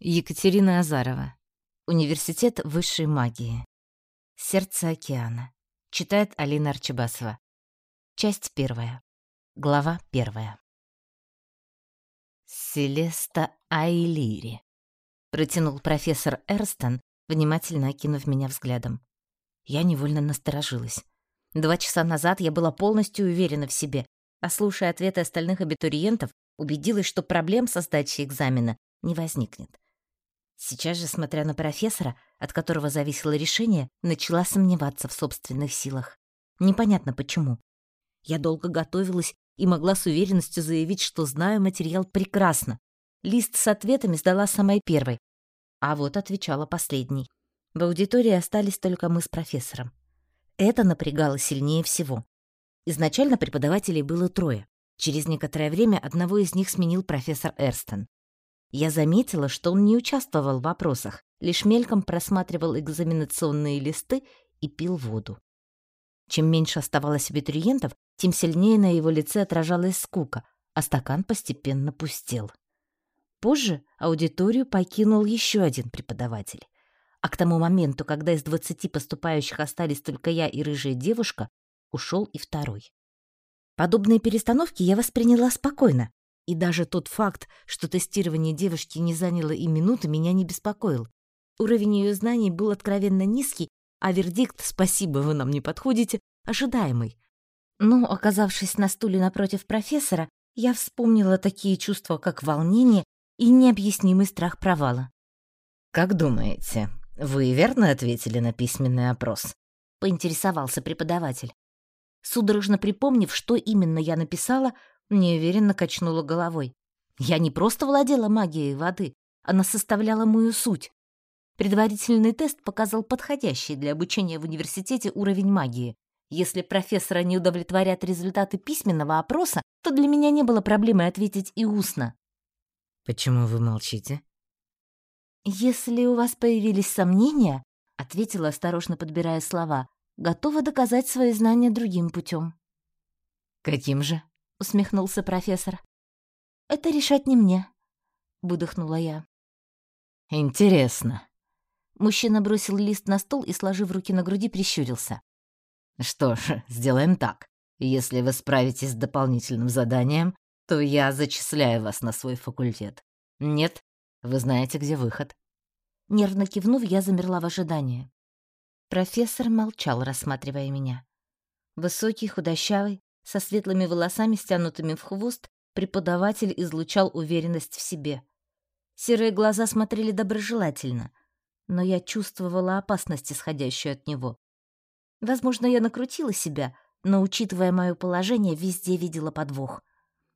Екатерина Азарова. Университет высшей магии. Сердце океана. Читает Алина Арчибасова. Часть первая. Глава первая. «Селеста Айлири», — протянул профессор Эрстон, внимательно окинув меня взглядом. Я невольно насторожилась. Два часа назад я была полностью уверена в себе, а слушая ответы остальных абитуриентов, убедилась, что проблем со сдачей экзамена не возникнет. Сейчас же, смотря на профессора, от которого зависело решение, начала сомневаться в собственных силах. Непонятно почему. Я долго готовилась и могла с уверенностью заявить, что знаю материал прекрасно. Лист с ответами сдала самой первой, а вот отвечала последней. В аудитории остались только мы с профессором. Это напрягало сильнее всего. Изначально преподавателей было трое. Через некоторое время одного из них сменил профессор Эрстон. Я заметила, что он не участвовал в вопросах, лишь мельком просматривал экзаменационные листы и пил воду. Чем меньше оставалось абитуриентов, тем сильнее на его лице отражалась скука, а стакан постепенно пустел. Позже аудиторию покинул еще один преподаватель. А к тому моменту, когда из двадцати поступающих остались только я и рыжая девушка, ушел и второй. Подобные перестановки я восприняла спокойно, и даже тот факт, что тестирование девушки не заняло и минуты, меня не беспокоил. Уровень ее знаний был откровенно низкий, а вердикт «спасибо, вы нам не подходите» ожидаемый. Но, оказавшись на стуле напротив профессора, я вспомнила такие чувства, как волнение и необъяснимый страх провала. «Как думаете, вы верно ответили на письменный опрос?» — поинтересовался преподаватель. Судорожно припомнив, что именно я написала, неуверенно качнула головой. Я не просто владела магией воды, она составляла мою суть. Предварительный тест показал подходящий для обучения в университете уровень магии. Если профессора не удовлетворят результаты письменного опроса, то для меня не было проблемы ответить и устно. «Почему вы молчите?» «Если у вас появились сомнения», — ответила, осторожно подбирая слова, «готова доказать свои знания другим путем». «Каким же?» — усмехнулся профессор. «Это решать не мне», — выдохнула я. «Интересно». Мужчина бросил лист на стол и, сложив руки на груди, прищурился. «Что ж, сделаем так. Если вы справитесь с дополнительным заданием, то я зачисляю вас на свой факультет. Нет, вы знаете, где выход». Нервно кивнув, я замерла в ожидании. Профессор молчал, рассматривая меня. Высокий, худощавый, со светлыми волосами, стянутыми в хвост, преподаватель излучал уверенность в себе. Серые глаза смотрели доброжелательно, но я чувствовала опасность, исходящую от него. Возможно, я накрутила себя, но, учитывая мое положение, везде видела подвох.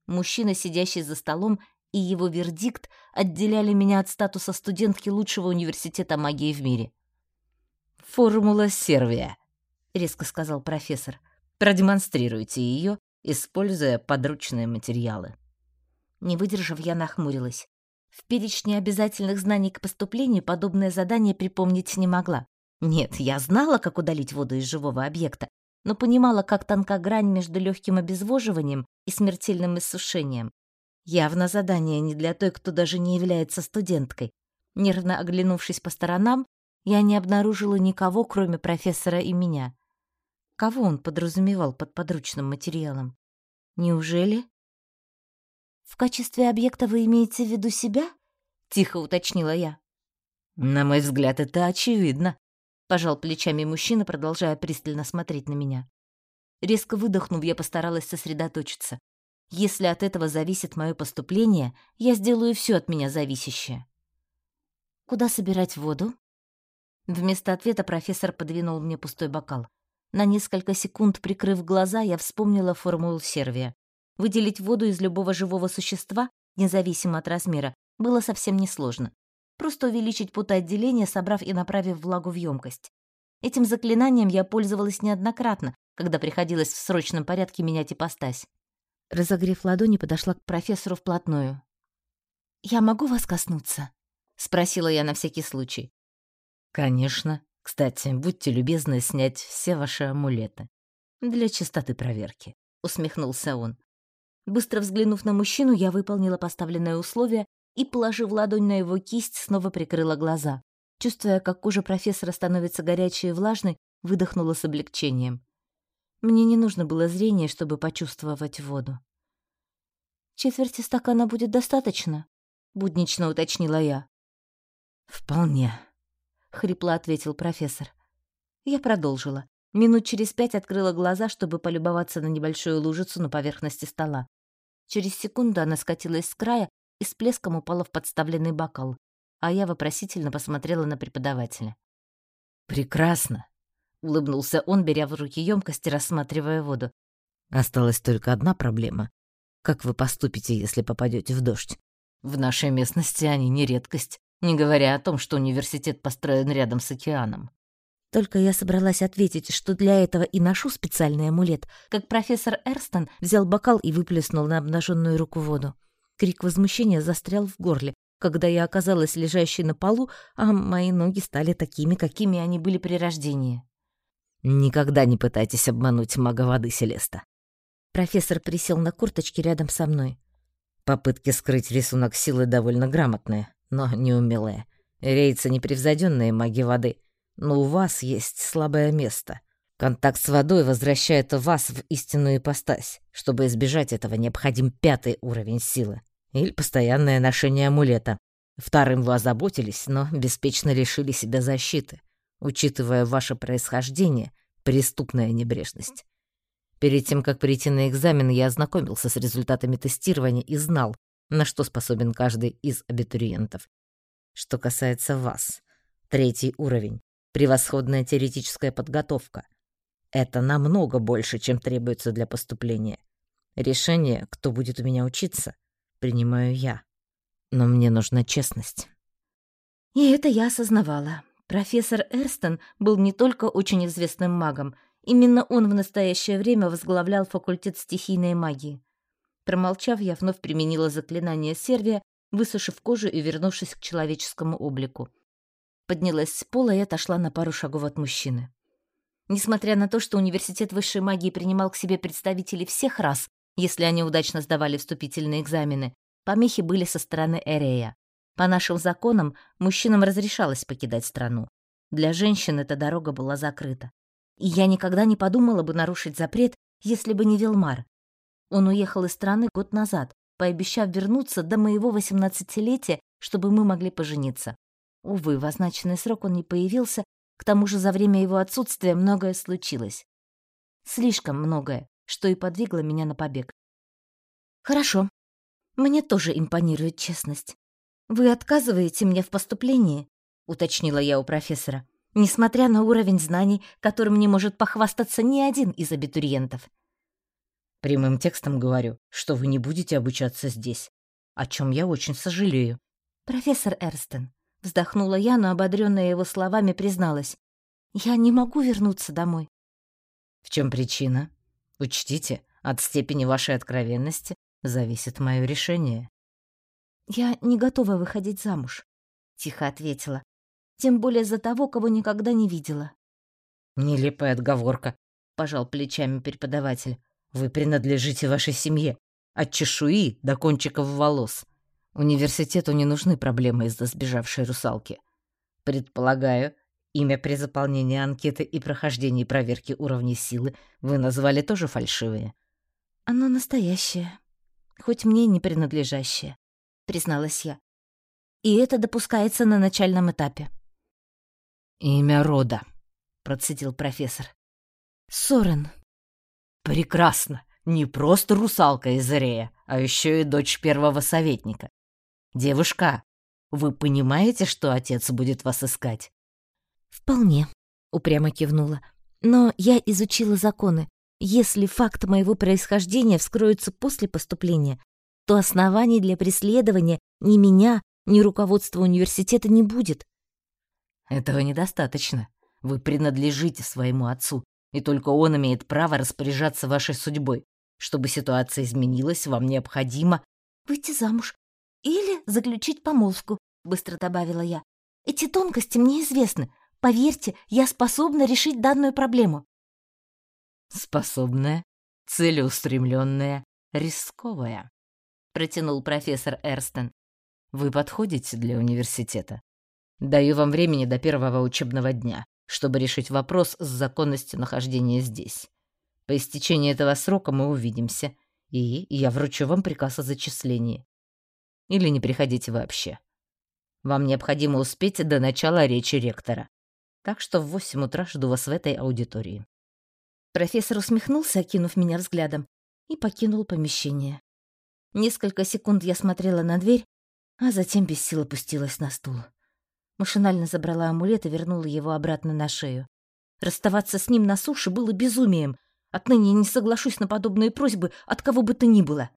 Мужчина, сидящий за столом, и его вердикт отделяли меня от статуса студентки лучшего университета магии в мире. «Формула Сервия», — резко сказал профессор. Продемонстрируйте ее, используя подручные материалы. Не выдержав, я нахмурилась. В перечне обязательных знаний к поступлению подобное задание припомнить не могла. Нет, я знала, как удалить воду из живого объекта, но понимала, как тонка грань между легким обезвоживанием и смертельным иссушением. Явно задание не для той, кто даже не является студенткой. Нервно оглянувшись по сторонам, я не обнаружила никого, кроме профессора и меня. Кого он подразумевал под подручным материалом? Неужели? «В качестве объекта вы имеете в виду себя?» — тихо уточнила я. «На мой взгляд, это очевидно», — пожал плечами мужчина, продолжая пристально смотреть на меня. Резко выдохнув, я постаралась сосредоточиться. Если от этого зависит мое поступление, я сделаю все от меня зависящее. «Куда собирать воду?» Вместо ответа профессор подвинул мне пустой бокал. На несколько секунд прикрыв глаза, я вспомнила формулу Сервия. Выделить воду из любого живого существа, независимо от размера, было совсем несложно. Просто увеличить потоотделение, собрав и направив влагу в емкость. Этим заклинанием я пользовалась неоднократно, когда приходилось в срочном порядке менять ипостась. Разогрев ладони, подошла к профессору вплотную. «Я могу вас коснуться?» — спросила я на всякий случай. «Конечно», кстати, будьте любезны снять все ваши амулеты. Для чистоты проверки», — усмехнулся он. Быстро взглянув на мужчину, я выполнила поставленное условие и, положив ладонь на его кисть, снова прикрыла глаза. Чувствуя, как кожа профессора становится горячей и влажной, выдохнула с облегчением. Мне не нужно было зрения, чтобы почувствовать воду. «Четверти стакана будет достаточно?» — буднично уточнила я. «Вполне», — хрипло ответил профессор. Я продолжила. Минут через пять открыла глаза, чтобы полюбоваться на небольшую лужицу на поверхности стола. Через секунду она скатилась с края и с плеском упала в подставленный бокал, а я вопросительно посмотрела на преподавателя. «Прекрасно!» — улыбнулся он, беря в руки емкость и рассматривая воду. «Осталась только одна проблема. Как вы поступите, если попадете в дождь? В нашей местности они не редкость, не говоря о том, что университет построен рядом с океаном». Только я собралась ответить, что для этого и ношу специальный амулет, как профессор Эрстон взял бокал и выплеснул на обнаженную руку воду. Крик возмущения застрял в горле, когда я оказалась лежащей на полу, а мои ноги стали такими, какими они были при рождении. «Никогда не пытайтесь обмануть мага воды Селеста». Профессор присел на курточке рядом со мной. Попытки скрыть рисунок силы довольно грамотные, но неумелые. Рейцы непревзойденные маги воды — но у вас есть слабое место. Контакт с водой возвращает вас в истинную ипостась. Чтобы избежать этого, необходим пятый уровень силы. Или постоянное ношение амулета. Вторым вы озаботились, но беспечно лишили себя защиты. Учитывая ваше происхождение, преступная небрежность. Перед тем, как прийти на экзамен, я ознакомился с результатами тестирования и знал, на что способен каждый из абитуриентов. Что касается вас, третий уровень. Превосходная теоретическая подготовка. Это намного больше, чем требуется для поступления. Решение, кто будет у меня учиться, принимаю я. Но мне нужна честность. И это я осознавала. Профессор Эрстон был не только очень известным магом, именно он в настоящее время возглавлял факультет стихийной магии. Промолчав, я вновь применила заклинание Сервия, высушив кожу и вернувшись к человеческому облику поднялась с пола и отошла на пару шагов от мужчины. Несмотря на то, что университет высшей магии принимал к себе представителей всех рас, если они удачно сдавали вступительные экзамены, помехи были со стороны Эрея. По нашим законам мужчинам разрешалось покидать страну. Для женщин эта дорога была закрыта. И я никогда не подумала бы нарушить запрет, если бы не Вилмар. Он уехал из страны год назад, пообещав вернуться до моего восемнадцатилетия, чтобы мы могли пожениться. Увы, в означенный срок он не появился, к тому же за время его отсутствия многое случилось. Слишком многое, что и подвигло меня на побег. «Хорошо. Мне тоже импонирует честность. Вы отказываете мне в поступлении?» — уточнила я у профессора, несмотря на уровень знаний, которым не может похвастаться ни один из абитуриентов. Прямым текстом говорю, что вы не будете обучаться здесь, о чем я очень сожалею. «Профессор Эрстен, Вздохнула я, но, ободрённая его словами, призналась. «Я не могу вернуться домой». «В чем причина? Учтите, от степени вашей откровенности зависит мое решение». «Я не готова выходить замуж», — тихо ответила. «Тем более за того, кого никогда не видела». «Нелепая отговорка», — пожал плечами преподаватель. «Вы принадлежите вашей семье, от чешуи до кончиков волос. Университету не нужны проблемы из-за сбежавшей русалки. Предполагаю, имя при заполнении анкеты и прохождении проверки уровней силы вы назвали тоже фальшивые. Оно настоящее, хоть мне не принадлежащее, призналась я. И это допускается на начальном этапе. Имя рода, процедил профессор. Сорен. Прекрасно. Не просто русалка из Рея, а еще и дочь первого советника. «Девушка, вы понимаете, что отец будет вас искать?» «Вполне», — упрямо кивнула. «Но я изучила законы. Если факт моего происхождения вскроется после поступления, то оснований для преследования ни меня, ни руководства университета не будет». «Этого недостаточно. Вы принадлежите своему отцу, и только он имеет право распоряжаться вашей судьбой. Чтобы ситуация изменилась, вам необходимо...» «Выйти замуж «Или заключить помолвку», — быстро добавила я. «Эти тонкости мне известны. Поверьте, я способна решить данную проблему». «Способная, целеустремленная, рисковая», — протянул профессор Эрстон. Вы подходите для университета. Даю вам времени до первого учебного дня, чтобы решить вопрос с законностью нахождения здесь. По истечении этого срока мы увидимся, и я вручу вам приказ о зачислении. Или не приходите вообще. Вам необходимо успеть до начала речи ректора. Так что в восемь утра жду вас в этой аудитории. Профессор усмехнулся, окинув меня взглядом, и покинул помещение. Несколько секунд я смотрела на дверь, а затем без сил опустилась на стул. Машинально забрала амулет и вернула его обратно на шею. Расставаться с ним на суше было безумием. Отныне не соглашусь на подобные просьбы от кого бы то ни было.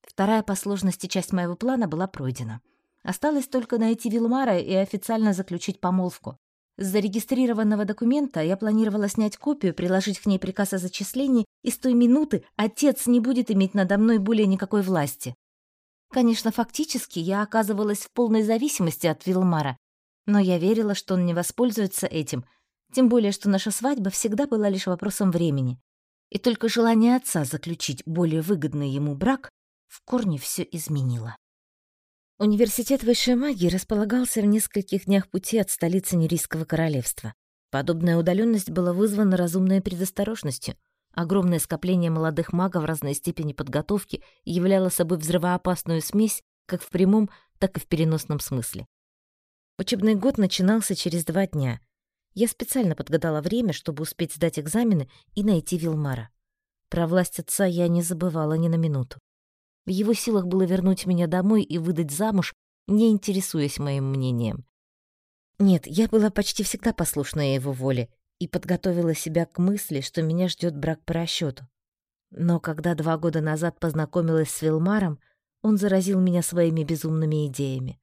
Вторая по сложности часть моего плана была пройдена. Осталось только найти Вилмара и официально заключить помолвку. С зарегистрированного документа я планировала снять копию, приложить к ней приказ о зачислении, и с той минуты отец не будет иметь надо мной более никакой власти. Конечно, фактически я оказывалась в полной зависимости от Вилмара, но я верила, что он не воспользуется этим, тем более, что наша свадьба всегда была лишь вопросом времени. И только желание отца заключить более выгодный ему брак в корне все изменило. Университет высшей магии располагался в нескольких днях пути от столицы Нерийского королевства. Подобная удаленность была вызвана разумной предосторожностью. Огромное скопление молодых магов разной степени подготовки являло собой взрывоопасную смесь как в прямом, так и в переносном смысле. Учебный год начинался через два дня. Я специально подгадала время, чтобы успеть сдать экзамены и найти Вилмара. Про власть отца я не забывала ни на минуту. В его силах было вернуть меня домой и выдать замуж, не интересуясь моим мнением. Нет, я была почти всегда послушна его воле и подготовила себя к мысли, что меня ждет брак по расчету. Но когда два года назад познакомилась с Вилмаром, он заразил меня своими безумными идеями.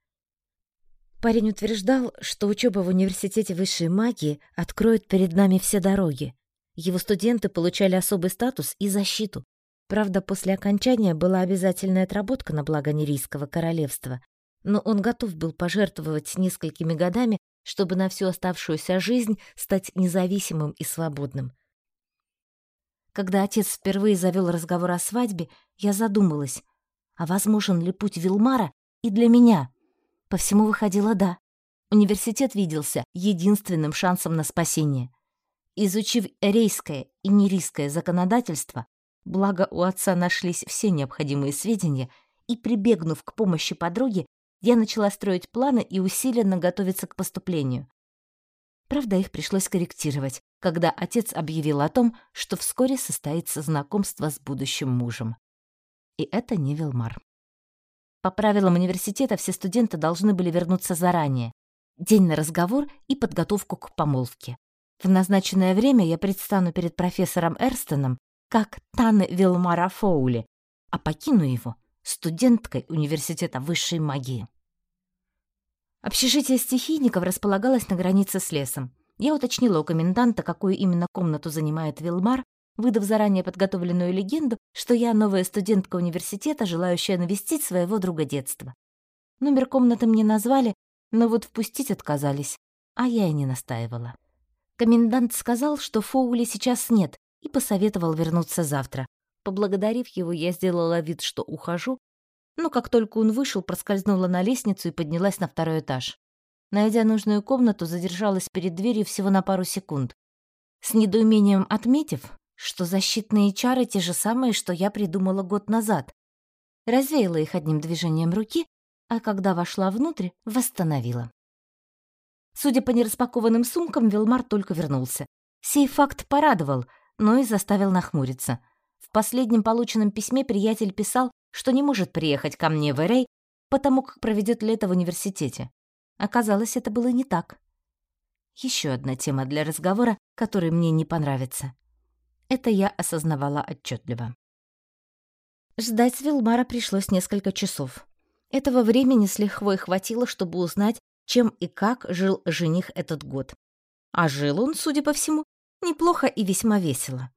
Парень утверждал, что учеба в университете высшей магии откроет перед нами все дороги. Его студенты получали особый статус и защиту, Правда, после окончания была обязательная отработка на благо Нерийского королевства, но он готов был пожертвовать несколькими годами, чтобы на всю оставшуюся жизнь стать независимым и свободным. Когда отец впервые завел разговор о свадьбе, я задумалась, а возможен ли путь Вилмара и для меня? По всему выходило «да». Университет виделся единственным шансом на спасение. Изучив рейское и нерийское законодательство, Благо, у отца нашлись все необходимые сведения, и, прибегнув к помощи подруги, я начала строить планы и усиленно готовиться к поступлению. Правда, их пришлось корректировать, когда отец объявил о том, что вскоре состоится знакомство с будущим мужем. И это не Вилмар. По правилам университета все студенты должны были вернуться заранее. День на разговор и подготовку к помолвке. В назначенное время я предстану перед профессором Эрстоном как Таны Вилмара Фоули, а покину его студенткой университета высшей магии. Общежитие стихийников располагалось на границе с лесом. Я уточнила у коменданта, какую именно комнату занимает Вилмар, выдав заранее подготовленную легенду, что я новая студентка университета, желающая навестить своего друга детства. Номер комнаты мне назвали, но вот впустить отказались, а я и не настаивала. Комендант сказал, что Фоули сейчас нет, и посоветовал вернуться завтра. Поблагодарив его, я сделала вид, что ухожу, но как только он вышел, проскользнула на лестницу и поднялась на второй этаж. Найдя нужную комнату, задержалась перед дверью всего на пару секунд. С недоумением отметив, что защитные чары те же самые, что я придумала год назад. Развеяла их одним движением руки, а когда вошла внутрь, восстановила. Судя по нераспакованным сумкам, Вилмар только вернулся. Сей факт порадовал — но и заставил нахмуриться. В последнем полученном письме приятель писал, что не может приехать ко мне в Эрей, потому как проведет лето в университете. Оказалось, это было не так. Еще одна тема для разговора, которая мне не понравится. Это я осознавала отчетливо. Ждать Вилмара пришлось несколько часов. Этого времени с лихвой хватило, чтобы узнать, чем и как жил жених этот год. А жил он, судя по всему, Неплохо и весьма весело.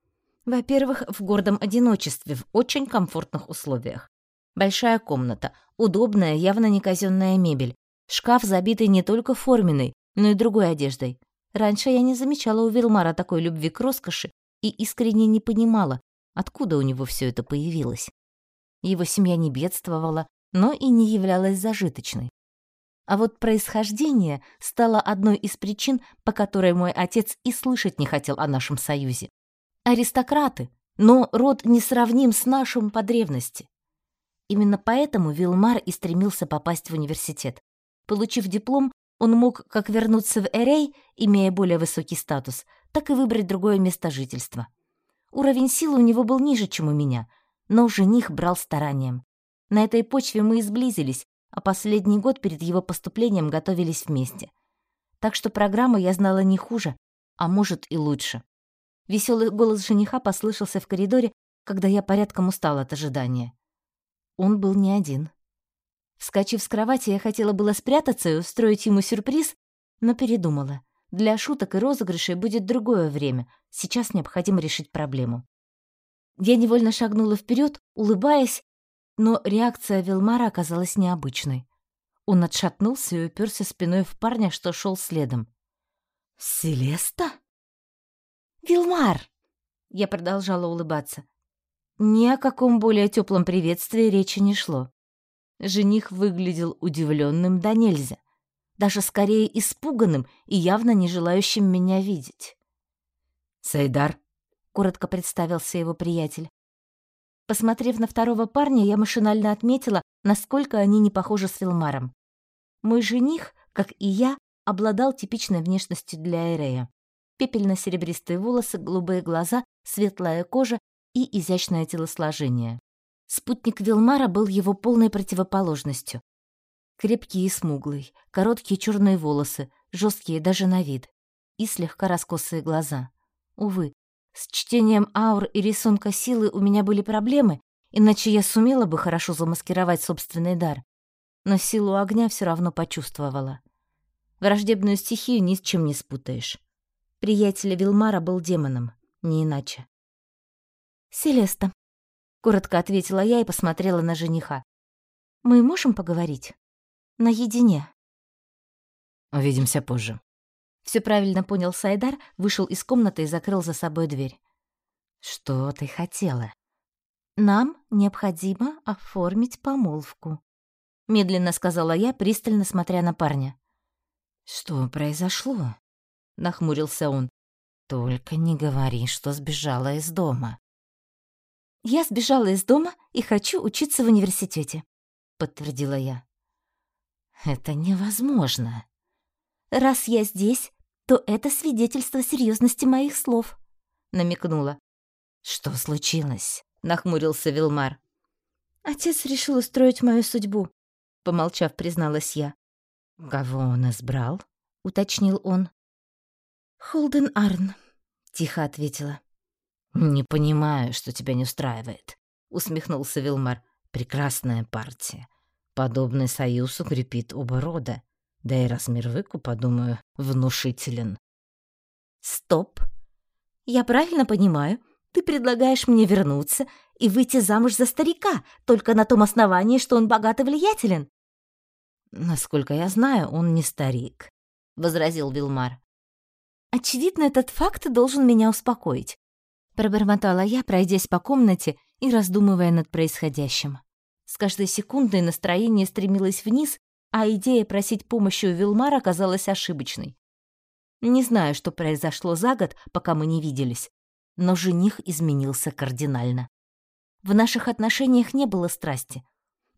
Во-первых, в гордом одиночестве, в очень комфортных условиях. Большая комната, удобная, явно не казенная мебель, шкаф, забитый не только форменной, но и другой одеждой. Раньше я не замечала у Вилмара такой любви к роскоши и искренне не понимала, откуда у него все это появилось. Его семья не бедствовала, но и не являлась зажиточной. А вот происхождение стало одной из причин, по которой мой отец и слышать не хотел о нашем союзе. Аристократы, но род несравним с нашим по древности. Именно поэтому Вилмар и стремился попасть в университет. Получив диплом, он мог как вернуться в Эрей, имея более высокий статус, так и выбрать другое место жительства. Уровень силы у него был ниже, чем у меня, но жених брал старанием. На этой почве мы и сблизились, а последний год перед его поступлением готовились вместе. Так что программу я знала не хуже, а может и лучше. Веселый голос жениха послышался в коридоре, когда я порядком устала от ожидания. Он был не один. Вскочив с кровати, я хотела было спрятаться и устроить ему сюрприз, но передумала. Для шуток и розыгрышей будет другое время. Сейчас необходимо решить проблему. Я невольно шагнула вперед, улыбаясь, но реакция Вилмара оказалась необычной. Он отшатнулся и уперся спиной в парня, что шел следом. «Селеста?» «Вилмар!» Я продолжала улыбаться. Ни о каком более теплом приветствии речи не шло. Жених выглядел удивленным да нельзя, даже скорее испуганным и явно не желающим меня видеть. «Сайдар», — коротко представился его приятель. Посмотрев на второго парня, я машинально отметила, насколько они не похожи с Вилмаром. Мой жених, как и я, обладал типичной внешностью для Эрея. Пепельно-серебристые волосы, голубые глаза, светлая кожа и изящное телосложение. Спутник Вилмара был его полной противоположностью. Крепкий и смуглый, короткие черные волосы, жесткие даже на вид, и слегка раскосые глаза. Увы, с чтением аур и рисунка силы у меня были проблемы, иначе я сумела бы хорошо замаскировать собственный дар. Но силу огня все равно почувствовала. Враждебную стихию ни с чем не спутаешь. Приятель Вилмара был демоном, не иначе. «Селеста», — коротко ответила я и посмотрела на жениха. «Мы можем поговорить? Наедине?» «Увидимся позже», все правильно понял Сайдар, вышел из комнаты и закрыл за собой дверь. «Что ты хотела?» «Нам необходимо оформить помолвку», — медленно сказала я, пристально смотря на парня. «Что произошло?» — нахмурился он. «Только не говори, что сбежала из дома». «Я сбежала из дома и хочу учиться в университете», — подтвердила я. «Это невозможно». «Раз я здесь, то это свидетельство серьезности моих слов», — намекнула. «Что случилось?» — нахмурился Вилмар. «Отец решил устроить мою судьбу», — помолчав, призналась я. «Кого он избрал?» — уточнил он. «Холден Арн», — тихо ответила. «Не понимаю, что тебя не устраивает», — усмехнулся Вилмар. «Прекрасная партия. Подобный союз укрепит оба рода. Да и размер выкупа, думаю, внушителен. Стоп. Я правильно понимаю, ты предлагаешь мне вернуться и выйти замуж за старика, только на том основании, что он богат и влиятелен? Насколько я знаю, он не старик, возразил Вилмар. Очевидно, этот факт должен меня успокоить. Пробормотала я, пройдясь по комнате и раздумывая над происходящим. С каждой секундой настроение стремилось вниз, а идея просить помощи у Вилмара оказалась ошибочной. Не знаю, что произошло за год, пока мы не виделись, но жених изменился кардинально. В наших отношениях не было страсти,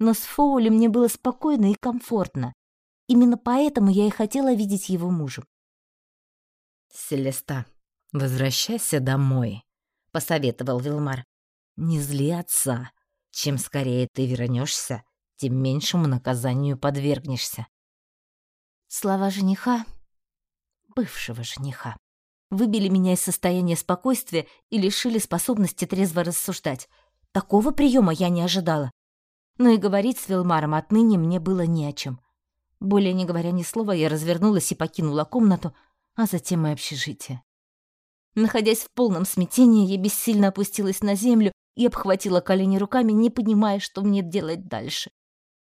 но с Фоули мне было спокойно и комфортно. Именно поэтому я и хотела видеть его мужем. «Селеста, возвращайся домой», — посоветовал Вилмар. «Не зли отца. Чем скорее ты вернешься, тем меньшему наказанию подвергнешься. Слова жениха, бывшего жениха, выбили меня из состояния спокойствия и лишили способности трезво рассуждать. Такого приема я не ожидала. Но и говорить с Вилмаром отныне мне было не о чем. Более не говоря ни слова, я развернулась и покинула комнату, а затем и общежитие. Находясь в полном смятении, я бессильно опустилась на землю и обхватила колени руками, не понимая, что мне делать дальше.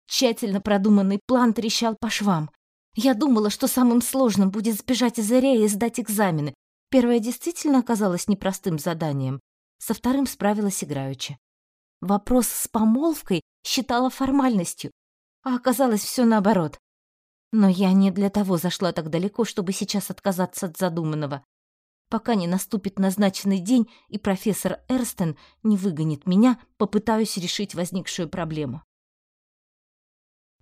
Тщательно продуманный план трещал по швам. Я думала, что самым сложным будет сбежать из Арея и сдать экзамены. Первое действительно оказалось непростым заданием. Со вторым справилась играючи. Вопрос с помолвкой считала формальностью, а оказалось все наоборот. Но я не для того зашла так далеко, чтобы сейчас отказаться от задуманного. Пока не наступит назначенный день и профессор Эрстен не выгонит меня, попытаюсь решить возникшую проблему.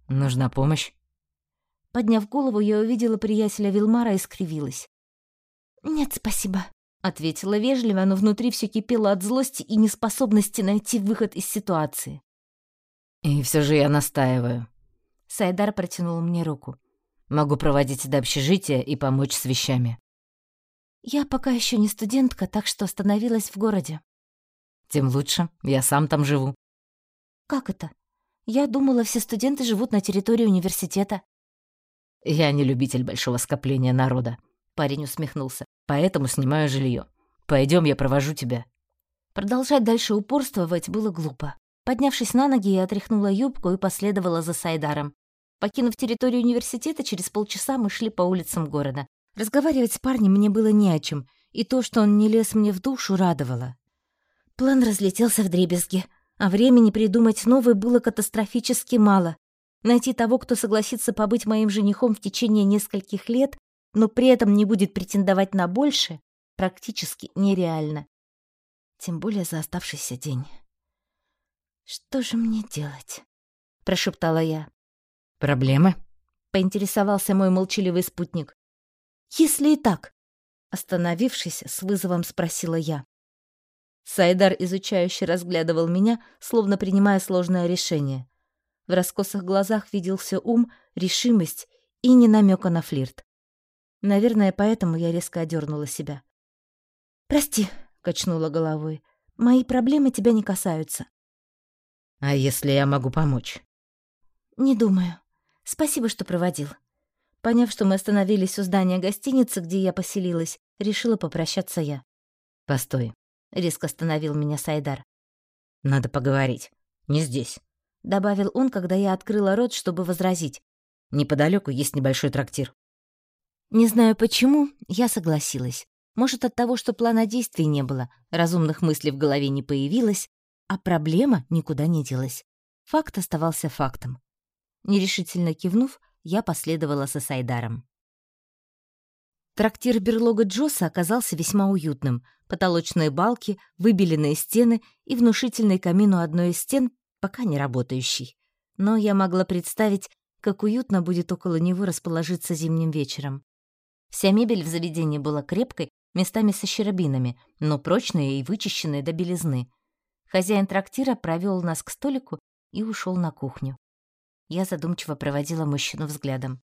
«Нужна помощь?» Подняв голову, я увидела приятеля Вилмара и скривилась. «Нет, спасибо», — ответила вежливо, но внутри все кипело от злости и неспособности найти выход из ситуации. «И все же я настаиваю». Сайдар протянул мне руку. «Могу проводить до общежития и помочь с вещами». «Я пока еще не студентка, так что остановилась в городе». «Тем лучше. Я сам там живу». «Как это? Я думала, все студенты живут на территории университета». «Я не любитель большого скопления народа», — парень усмехнулся. «Поэтому снимаю жилье. Пойдем, я провожу тебя». Продолжать дальше упорствовать было глупо. Поднявшись на ноги, я отряхнула юбку и последовала за Сайдаром. Покинув территорию университета, через полчаса мы шли по улицам города. Разговаривать с парнем мне было не о чем, и то, что он не лез мне в душу, радовало. План разлетелся в дребезги, а времени придумать новый было катастрофически мало. Найти того, кто согласится побыть моим женихом в течение нескольких лет, но при этом не будет претендовать на больше, практически нереально. Тем более за оставшийся день. «Что же мне делать?» — прошептала я. «Проблемы?» — поинтересовался мой молчаливый спутник. «Если и так», — остановившись, с вызовом спросила я. Сайдар изучающе разглядывал меня, словно принимая сложное решение. В раскосых глазах виделся ум, решимость и не намека на флирт. Наверное, поэтому я резко одернула себя. «Прости», — качнула головой, — «мои проблемы тебя не касаются». «А если я могу помочь?» «Не думаю. Спасибо, что проводил». Поняв, что мы остановились у здания гостиницы, где я поселилась, решила попрощаться я. «Постой», — резко остановил меня Сайдар. «Надо поговорить. Не здесь добавил он, когда я открыла рот, чтобы возразить. Неподалеку есть небольшой трактир. Не знаю почему, я согласилась. Может, от того, что плана действий не было, разумных мыслей в голове не появилось, а проблема никуда не делась. Факт оставался фактом. Нерешительно кивнув, я последовала со Сайдаром. Трактир берлога Джоса оказался весьма уютным. Потолочные балки, выбеленные стены и внушительный камин у одной из стен пока не работающий. Но я могла представить, как уютно будет около него расположиться зимним вечером. Вся мебель в заведении была крепкой, местами со щербинами, но прочной и вычищенной до белизны. Хозяин трактира провел нас к столику и ушел на кухню. Я задумчиво проводила мужчину взглядом.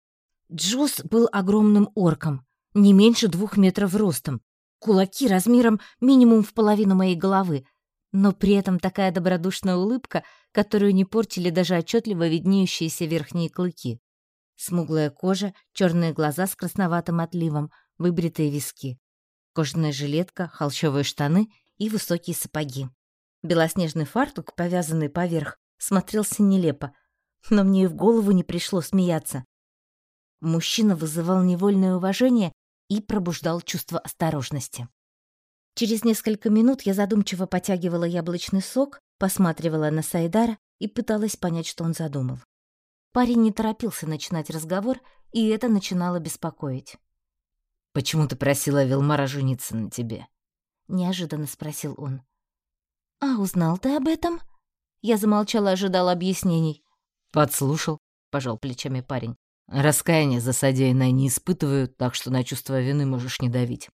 Джус был огромным орком, не меньше двух метров ростом, кулаки размером минимум в половину моей головы, но при этом такая добродушная улыбка, которую не портили даже отчетливо виднеющиеся верхние клыки. Смуглая кожа, черные глаза с красноватым отливом, выбритые виски. Кожаная жилетка, холщовые штаны и высокие сапоги. Белоснежный фартук, повязанный поверх, смотрелся нелепо, но мне и в голову не пришло смеяться. Мужчина вызывал невольное уважение и пробуждал чувство осторожности. Через несколько минут я задумчиво потягивала яблочный сок, посматривала на Сайдара и пыталась понять, что он задумал. Парень не торопился начинать разговор, и это начинало беспокоить. «Почему ты просила Вилмара жениться на тебе?» — неожиданно спросил он. «А узнал ты об этом?» Я замолчала, ожидала объяснений. «Подслушал», — пожал плечами парень. «Раскаяние за содеянное не испытываю, так что на чувство вины можешь не давить.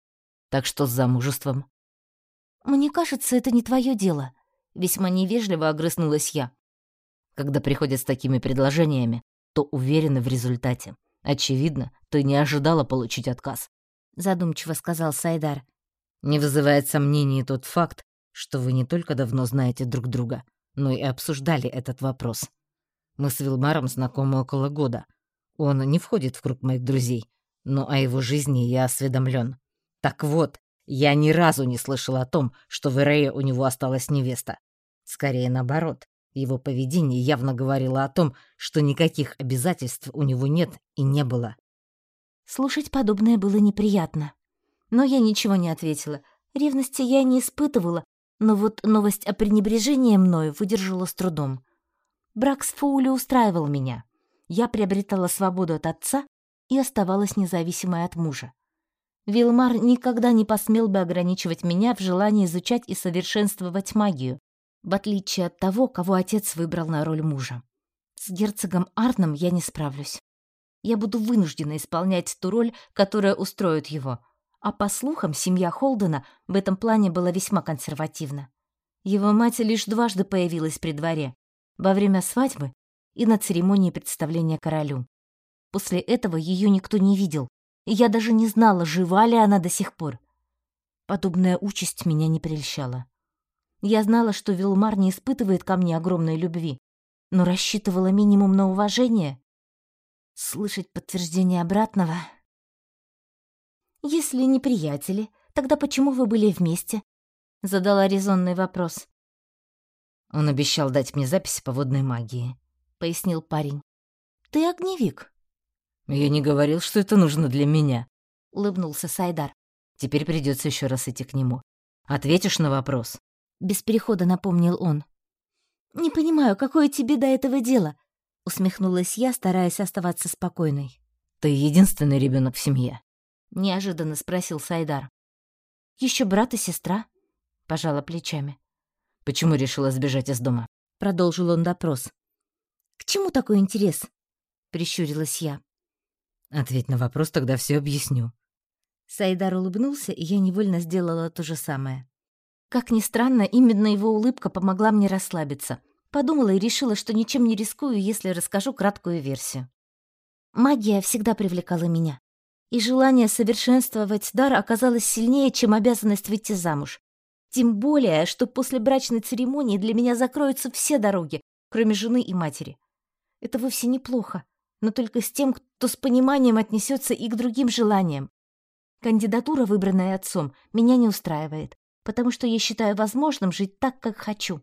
Так что с замужеством?» «Мне кажется, это не твое дело», — весьма невежливо огрызнулась я. «Когда приходят с такими предложениями, то уверены в результате. Очевидно, ты не ожидала получить отказ», — задумчиво сказал Сайдар. «Не вызывает сомнений тот факт, что вы не только давно знаете друг друга, но и обсуждали этот вопрос. Мы с Вилмаром знакомы около года. Он не входит в круг моих друзей, но о его жизни я осведомлен. Так вот, я ни разу не слышал о том, что в Ирее у него осталась невеста. Скорее наоборот. Его поведение явно говорило о том, что никаких обязательств у него нет и не было. Слушать подобное было неприятно. Но я ничего не ответила. Ревности я не испытывала, Но вот новость о пренебрежении мною выдержала с трудом. Брак с Фоули устраивал меня. Я приобретала свободу от отца и оставалась независимой от мужа. Вилмар никогда не посмел бы ограничивать меня в желании изучать и совершенствовать магию, в отличие от того, кого отец выбрал на роль мужа. С герцогом Арном я не справлюсь. Я буду вынуждена исполнять ту роль, которая устроит его. А по слухам, семья Холдена в этом плане была весьма консервативна. Его мать лишь дважды появилась при дворе. Во время свадьбы и на церемонии представления королю. После этого ее никто не видел, и я даже не знала, жива ли она до сих пор. Подобная участь меня не прельщала. Я знала, что Вилмар не испытывает ко мне огромной любви, но рассчитывала минимум на уважение. Слышать подтверждение обратного... «Если не приятели, тогда почему вы были вместе?» — задала резонный вопрос. Он обещал дать мне запись по водной магии, — пояснил парень. «Ты огневик?» «Я не говорил, что это нужно для меня», — улыбнулся Сайдар. «Теперь придется еще раз идти к нему. Ответишь на вопрос?» Без перехода напомнил он. «Не понимаю, какое тебе до этого дело?» — усмехнулась я, стараясь оставаться спокойной. «Ты единственный ребенок в семье?» — неожиданно спросил Сайдар. Еще брат и сестра?» — пожала плечами. «Почему решила сбежать из дома?» — продолжил он допрос. «К чему такой интерес?» — прищурилась я. Ответь на вопрос, тогда все объясню. Сайдар улыбнулся, и я невольно сделала то же самое. Как ни странно, именно его улыбка помогла мне расслабиться. Подумала и решила, что ничем не рискую, если расскажу краткую версию. Магия всегда привлекала меня. И желание совершенствовать дар оказалось сильнее, чем обязанность выйти замуж. Тем более, что после брачной церемонии для меня закроются все дороги, кроме жены и матери. Это вовсе неплохо но только с тем, кто с пониманием отнесется и к другим желаниям. Кандидатура, выбранная отцом, меня не устраивает, потому что я считаю возможным жить так, как хочу.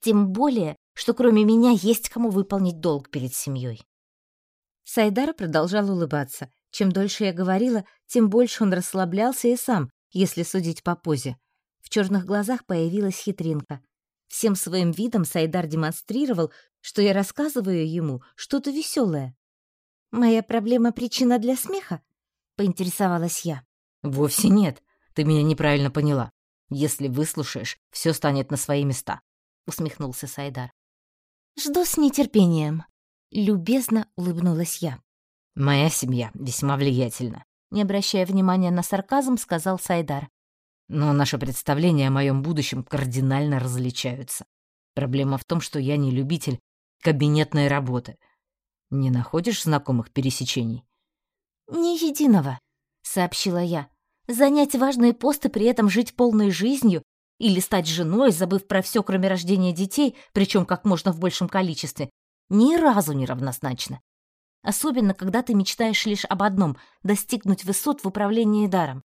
Тем более, что кроме меня есть кому выполнить долг перед семьей. Сайдар продолжал улыбаться. Чем дольше я говорила, тем больше он расслаблялся и сам, если судить по позе. В черных глазах появилась хитринка. Всем своим видом Сайдар демонстрировал, что я рассказываю ему что-то веселое. «Моя проблема — причина для смеха?» — поинтересовалась я. «Вовсе нет. Ты меня неправильно поняла. Если выслушаешь, все станет на свои места», — усмехнулся Сайдар. «Жду с нетерпением», — любезно улыбнулась я. «Моя семья весьма влиятельна», — не обращая внимания на сарказм, сказал Сайдар. Но наши представления о моем будущем кардинально различаются. Проблема в том, что я не любитель кабинетной работы. Не находишь знакомых пересечений? «Ни единого», — сообщила я. «Занять важные посты, при этом жить полной жизнью или стать женой, забыв про все, кроме рождения детей, причем как можно в большем количестве, ни разу не равнозначно. Особенно, когда ты мечтаешь лишь об одном — достигнуть высот в управлении даром.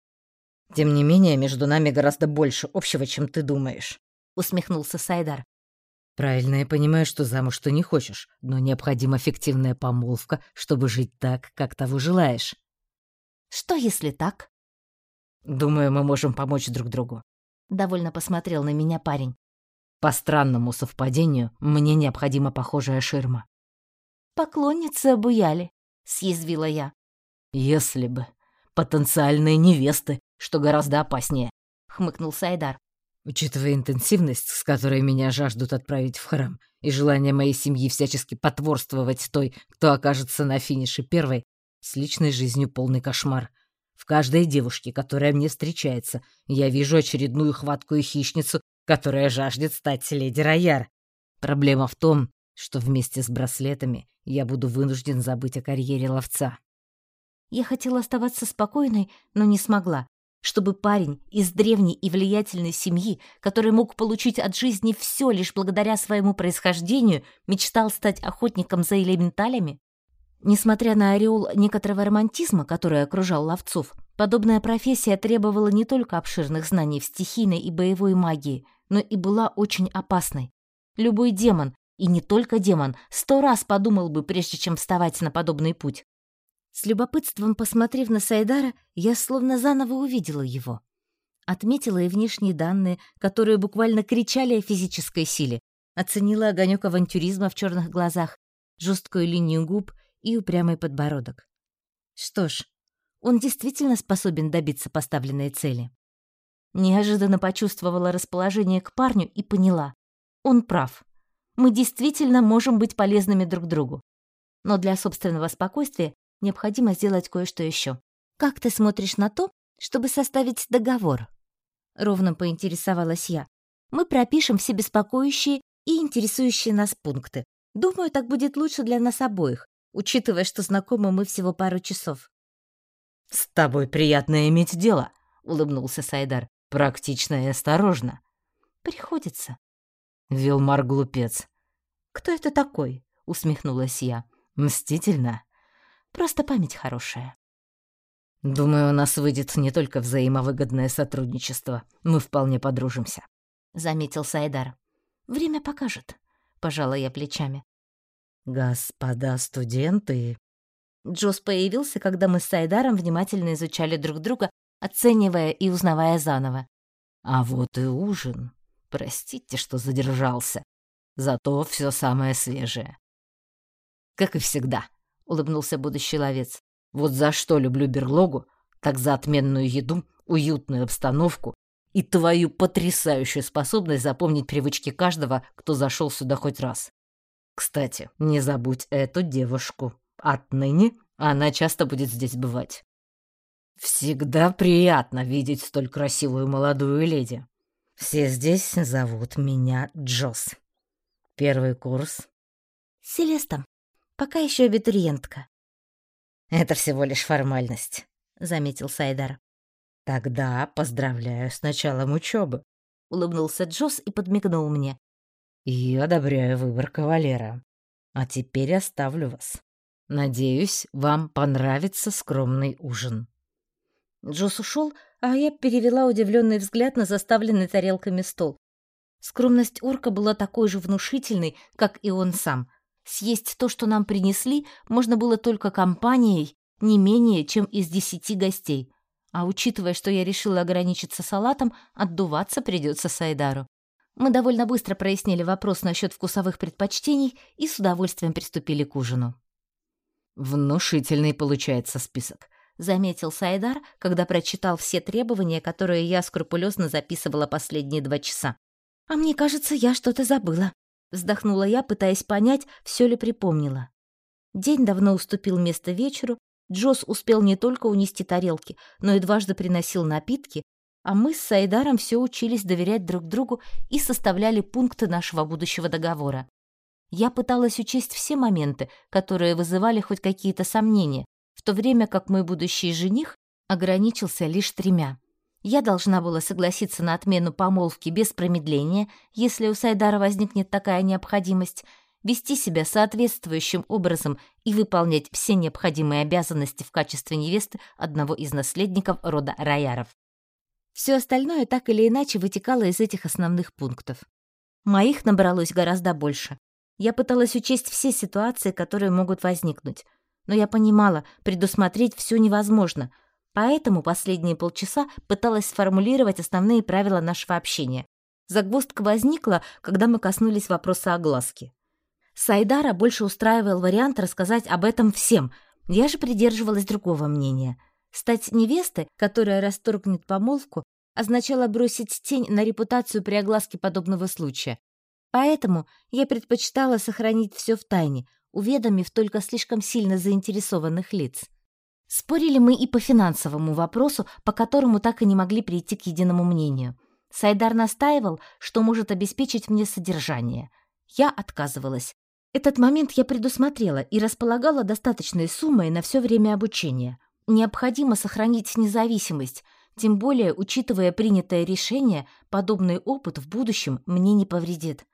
Тем не менее, между нами гораздо больше общего, чем ты думаешь», — усмехнулся Сайдар. «Правильно я понимаю, что замуж ты не хочешь, но необходима фиктивная помолвка, чтобы жить так, как того желаешь». «Что, если так?» «Думаю, мы можем помочь друг другу», — довольно посмотрел на меня парень. «По странному совпадению, мне необходима похожая ширма». «Поклонницы обуяли», — съязвила я. «Если бы. Потенциальные невесты что гораздо опаснее», — хмыкнул Сайдар. «Учитывая интенсивность, с которой меня жаждут отправить в храм, и желание моей семьи всячески потворствовать той, кто окажется на финише первой, с личной жизнью полный кошмар. В каждой девушке, которая мне встречается, я вижу очередную хваткую хищницу, которая жаждет стать леди Рояр. Проблема в том, что вместе с браслетами я буду вынужден забыть о карьере ловца. Я хотела оставаться спокойной, но не смогла чтобы парень из древней и влиятельной семьи, который мог получить от жизни все лишь благодаря своему происхождению, мечтал стать охотником за элементалями? Несмотря на ореол некоторого романтизма, который окружал ловцов, подобная профессия требовала не только обширных знаний в стихийной и боевой магии, но и была очень опасной. Любой демон, и не только демон, сто раз подумал бы, прежде чем вставать на подобный путь. С любопытством посмотрев на Сайдара, я словно заново увидела его. Отметила и внешние данные, которые буквально кричали о физической силе. Оценила огонек авантюризма в черных глазах, жесткую линию губ и упрямый подбородок. Что ж, он действительно способен добиться поставленной цели. Неожиданно почувствовала расположение к парню и поняла. Он прав. Мы действительно можем быть полезными друг другу. Но для собственного спокойствия необходимо сделать кое-что еще. Как ты смотришь на то, чтобы составить договор? Ровно поинтересовалась я. Мы пропишем все беспокоящие и интересующие нас пункты. Думаю, так будет лучше для нас обоих, учитывая, что знакомы мы всего пару часов. «С тобой приятно иметь дело», — улыбнулся Сайдар. «Практично и осторожно». «Приходится». Вилмар глупец. «Кто это такой?» — усмехнулась я. «Мстительно?» «Просто память хорошая». «Думаю, у нас выйдет не только взаимовыгодное сотрудничество. Мы вполне подружимся», — заметил Сайдар. «Время покажет», — пожала я плечами. «Господа студенты...» Джос появился, когда мы с Сайдаром внимательно изучали друг друга, оценивая и узнавая заново. «А вот и ужин. Простите, что задержался. Зато все самое свежее». «Как и всегда», — улыбнулся будущий ловец. «Вот за что люблю берлогу, так за отменную еду, уютную обстановку и твою потрясающую способность запомнить привычки каждого, кто зашел сюда хоть раз. Кстати, не забудь эту девушку. Отныне она часто будет здесь бывать. Всегда приятно видеть столь красивую молодую леди. Все здесь зовут меня Джос. Первый курс. Селеста. Пока еще абитуриентка. Это всего лишь формальность, заметил Сайдар. Тогда поздравляю с началом учебы. Улыбнулся Джос и подмигнул мне. И одобряю выбор кавалера. А теперь оставлю вас. Надеюсь, вам понравится скромный ужин. Джос ушел, а я перевела удивленный взгляд на заставленный тарелками стол. Скромность орка была такой же внушительной, как и он сам. Съесть то, что нам принесли, можно было только компанией, не менее, чем из десяти гостей. А учитывая, что я решила ограничиться салатом, отдуваться придется Сайдару. Мы довольно быстро прояснили вопрос насчет вкусовых предпочтений и с удовольствием приступили к ужину. «Внушительный получается список», — заметил Сайдар, когда прочитал все требования, которые я скрупулезно записывала последние два часа. «А мне кажется, я что-то забыла», — вздохнула я, пытаясь понять, все ли припомнила. День давно уступил место вечеру, Джос успел не только унести тарелки, но и дважды приносил напитки, а мы с Сайдаром все учились доверять друг другу и составляли пункты нашего будущего договора. Я пыталась учесть все моменты, которые вызывали хоть какие-то сомнения, в то время как мой будущий жених ограничился лишь тремя. Я должна была согласиться на отмену помолвки без промедления, если у Сайдара возникнет такая необходимость, вести себя соответствующим образом и выполнять все необходимые обязанности в качестве невесты одного из наследников рода Рояров. Все остальное так или иначе вытекало из этих основных пунктов. Моих набралось гораздо больше. Я пыталась учесть все ситуации, которые могут возникнуть. Но я понимала, предусмотреть все невозможно, поэтому последние полчаса пыталась сформулировать основные правила нашего общения. Загвоздка возникла, когда мы коснулись вопроса огласки. Сайдара больше устраивал вариант рассказать об этом всем. Я же придерживалась другого мнения. Стать невестой, которая расторгнет помолвку, означало бросить тень на репутацию при огласке подобного случая. Поэтому я предпочитала сохранить все в тайне, уведомив только слишком сильно заинтересованных лиц. Спорили мы и по финансовому вопросу, по которому так и не могли прийти к единому мнению. Сайдар настаивал, что может обеспечить мне содержание. Я отказывалась. Этот момент я предусмотрела и располагала достаточной суммой на все время обучения. Необходимо сохранить независимость, тем более, учитывая принятое решение, подобный опыт в будущем мне не повредит.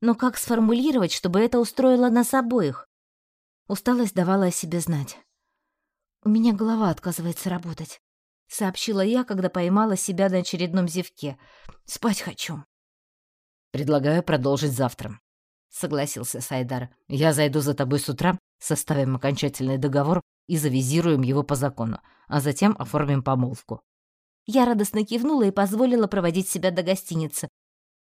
Но как сформулировать, чтобы это устроило нас обоих? Усталость давала о себе знать. «У меня голова отказывается работать», — сообщила я, когда поймала себя на очередном зевке. «Спать хочу». «Предлагаю продолжить завтра», — согласился Сайдар. «Я зайду за тобой с утра, составим окончательный договор и завизируем его по закону, а затем оформим помолвку». Я радостно кивнула и позволила проводить себя до гостиницы.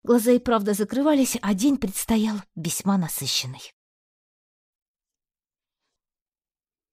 Глаза и правда закрывались, а день предстоял весьма насыщенный.